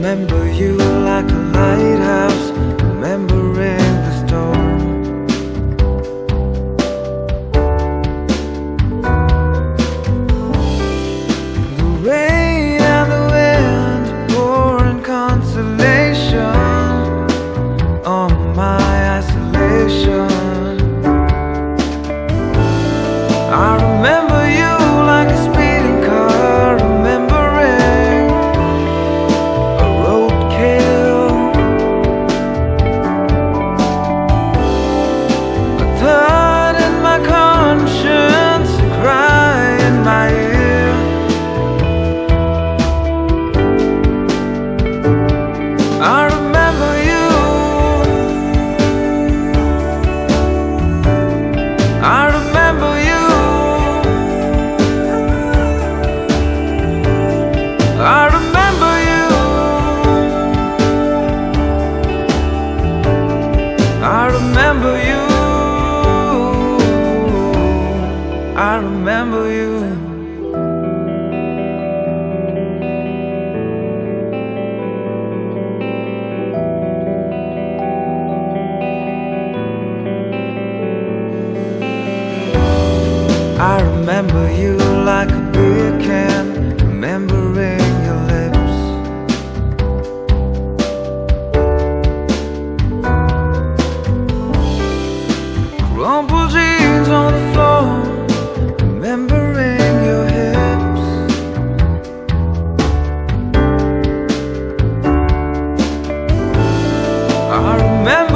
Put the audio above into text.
remember remember you. I remember you. I remember you. I remember